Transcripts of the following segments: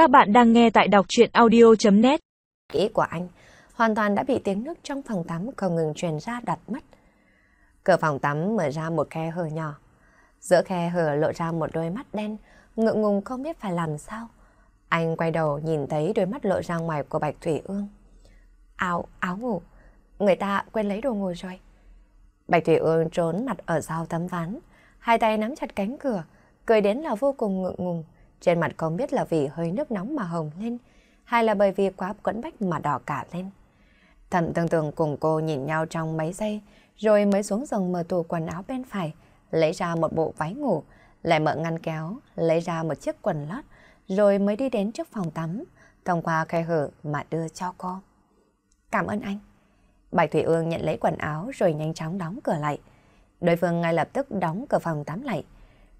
Các bạn đang nghe tại đọc chuyện audio.net Ý của anh hoàn toàn đã bị tiếng nước trong phòng tắm không ngừng truyền ra đặt mắt. Cửa phòng tắm mở ra một khe hở nhỏ. Giữa khe hở lộ ra một đôi mắt đen, ngượng ngùng không biết phải làm sao. Anh quay đầu nhìn thấy đôi mắt lộ ra ngoài của Bạch Thủy Ương. Áo, áo ngủ. Người ta quên lấy đồ ngủ rồi. Bạch Thủy Ương trốn mặt ở sau tấm ván, hai tay nắm chặt cánh cửa, cười đến là vô cùng ngượng ngùng. Trên mặt không biết là vì hơi nước nóng mà hồng lên, hay là bởi vì quá quẫn bách mà đỏ cả lên. Thẩm tương tường cùng cô nhìn nhau trong mấy giây, rồi mới xuống giường mở tủ quần áo bên phải, lấy ra một bộ váy ngủ, lại mở ngăn kéo, lấy ra một chiếc quần lót, rồi mới đi đến trước phòng tắm, thông qua khe hở mà đưa cho cô. Cảm ơn anh. Bạch Thủy Ương nhận lấy quần áo rồi nhanh chóng đóng cửa lại. Đối phương ngay lập tức đóng cửa phòng tắm lại.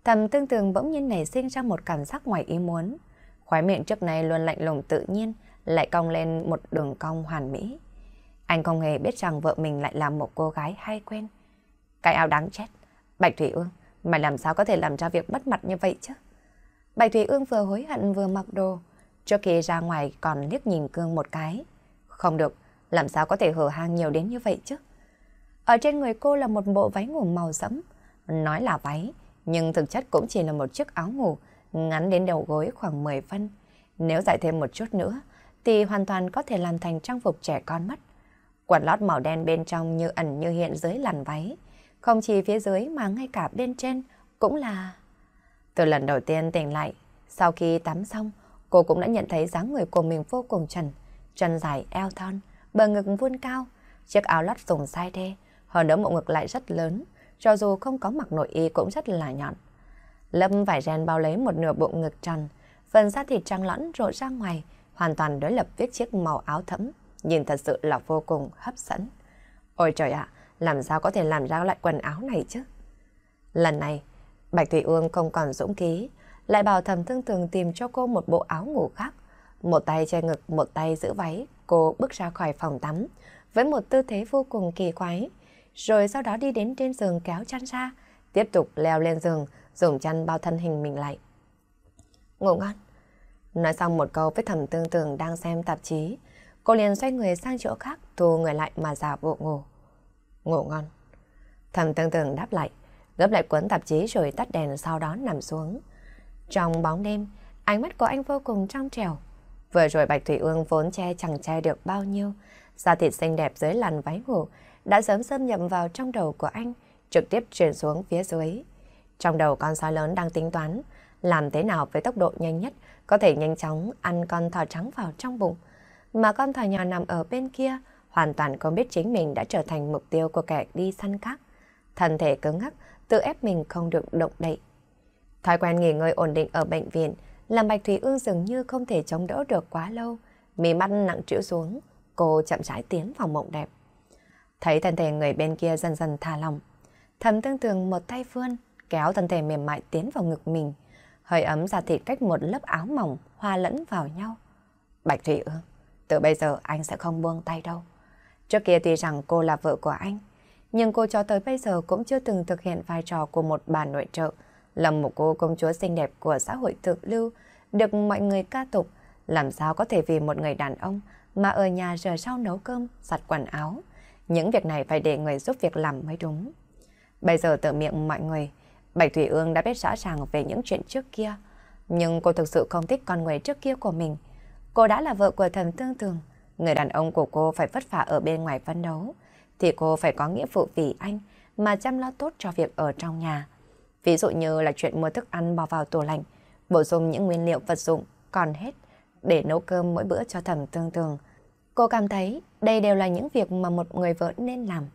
Thầm tương tường bỗng nhiên nảy sinh ra một cảm giác ngoài ý muốn. Khóe miệng trước này luôn lạnh lùng tự nhiên, lại cong lên một đường cong hoàn mỹ. Anh không hề biết rằng vợ mình lại là một cô gái hay quen. Cái áo đáng chết. Bạch Thủy Ương, mày làm sao có thể làm ra việc bất mặt như vậy chứ? Bạch Thủy Ương vừa hối hận vừa mặc đồ. Trước khi ra ngoài còn liếc nhìn Cương một cái. Không được, làm sao có thể hở hang nhiều đến như vậy chứ? Ở trên người cô là một bộ váy ngủ màu sẫm. Nói là váy, nhưng thực chất cũng chỉ là một chiếc áo ngủ ngắn đến đầu gối khoảng 10 phân. Nếu dài thêm một chút nữa, thì hoàn toàn có thể làm thành trang phục trẻ con mất. Quần lót màu đen bên trong như ẩn như hiện dưới làn váy. Không chỉ phía dưới mà ngay cả bên trên cũng là... Từ lần đầu tiên tỉnh lại, sau khi tắm xong, cô cũng đã nhận thấy dáng người của mình vô cùng trần. Chân dài, eo thon, bờ ngực vuông cao, chiếc áo lót dùng sai đê, hơn nữa bộ ngực lại rất lớn, cho dù không có mặc nội y cũng rất là nhọn. Lâm vải ren bao lấy một nửa bộ ngực tròn, phần da thịt trắng lõn rộ ra ngoài, hoàn toàn đối lập với chiếc màu áo thẫm, nhìn thật sự là vô cùng hấp dẫn. Ôi trời ạ, làm sao có thể làm ra loại quần áo này chứ? Lần này, Bạch Thủy Ương không còn dũng khí, lại bảo thầm thương thường tìm cho cô một bộ áo ngủ khác. Một tay che ngực, một tay giữ váy, cô bước ra khỏi phòng tắm, với một tư thế vô cùng kỳ quái. Rồi sau đó đi đến trên giường kéo chăn ra, tiếp tục leo lên giường, dùng chăn bao thân hình mình lại. Ngủ ngon. Nói xong một câu với thầm tương tưởng đang xem tạp chí, cô liền xoay người sang chỗ khác, thu người lại mà giả bộ ngủ. Ngủ ngon. Thầm tương tưởng đáp lại, gấp lại cuốn tạp chí rồi tắt đèn sau đó nằm xuống. Trong bóng đêm, ánh mắt của anh vô cùng trong trèo. Vừa rồi Bạch Thủy Ương vốn che chẳng che được bao nhiêu, da thịt xinh đẹp dưới làn váy ngủ đã sớm xâm nhập vào trong đầu của anh, trực tiếp truyền xuống phía dưới. Trong đầu con sói lớn đang tính toán, làm thế nào với tốc độ nhanh nhất có thể nhanh chóng ăn con thỏ trắng vào trong bụng. Mà con thỏ nhỏ nằm ở bên kia, hoàn toàn không biết chính mình đã trở thành mục tiêu của kẻ đi săn khác. Thân thể cứng ngắc, tự ép mình không được động đậy. Thói quen nghỉ ngơi ổn định ở bệnh viện, làm Bạch Thủy Ương dường như không thể chống đỡ được quá lâu. Mí mắt nặng trĩu xuống, cô chậm rãi tiến vào mộng đẹp. Thấy thân thể người bên kia dần dần thả lòng. Thầm tương tường một tay vươn, kéo thân thể mềm mại tiến vào ngực mình. Hơi ấm ra thịt cách một lớp áo mỏng hòa lẫn vào nhau. Bạch Thủy Ương, từ bây giờ anh sẽ không buông tay đâu. Trước kia tuy rằng cô là vợ của anh, nhưng cô cho tới bây giờ cũng chưa từng thực hiện vai trò của một bà nội trợ, là một cô công chúa xinh đẹp của xã hội thượng lưu, được mọi người ca tụng, làm sao có thể vì một người đàn ông mà ở nhà rửa rau nấu cơm, giặt quần áo. Những việc này phải để người giúp việc làm mới đúng. Bây giờ tự miệng mọi người, Bạch Thủy Ương đã biết rõ ràng về những chuyện trước kia. Nhưng cô thực sự không thích con người trước kia của mình. Cô đã là vợ của thần tương Tường, Người đàn ông của cô phải vất vả ở bên ngoài phấn đấu. Thì cô phải có nghĩa vụ vì anh mà chăm lo tốt cho việc ở trong nhà. Ví dụ như là chuyện mua thức ăn bỏ vào tủ lạnh, bổ sung những nguyên liệu vật dụng còn hết để nấu cơm mỗi bữa cho thẩm tương Tường. Cô cảm thấy đây đều là những việc mà một người vợ nên làm.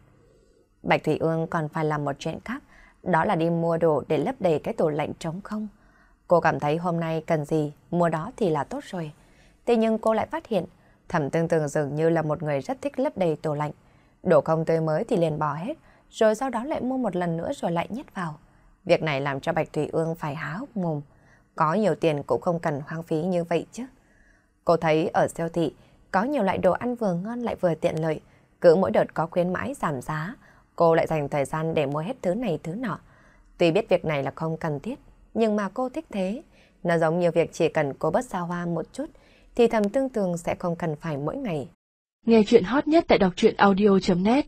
Bạch Thủy Ương còn phải làm một chuyện khác, đó là đi mua đồ để lấp đầy cái tủ lạnh trống không. Cô cảm thấy hôm nay cần gì, mua đó thì là tốt rồi. Thế nhưng cô lại phát hiện, thẩm tương tương dường như là một người rất thích lấp đầy tủ lạnh. Đồ không tươi mới thì liền bỏ hết, rồi sau đó lại mua một lần nữa rồi lại nhét vào. Việc này làm cho Bạch Thủy Ương phải há hốc mồm. Có nhiều tiền cũng không cần hoang phí như vậy chứ. Cô thấy ở siêu thị, có nhiều loại đồ ăn vừa ngon lại vừa tiện lợi. Cứ mỗi đợt có khuyến mãi giảm giá, cô lại dành thời gian để mua hết thứ này thứ nọ. Tuy biết việc này là không cần thiết, nhưng mà cô thích thế, Nó giống như việc chỉ cần cô bớt xa hoa một chút, thì thầm tương tương sẽ không cần phải mỗi ngày. Nghe chuyện hot nhất tại đọc truyện audio.net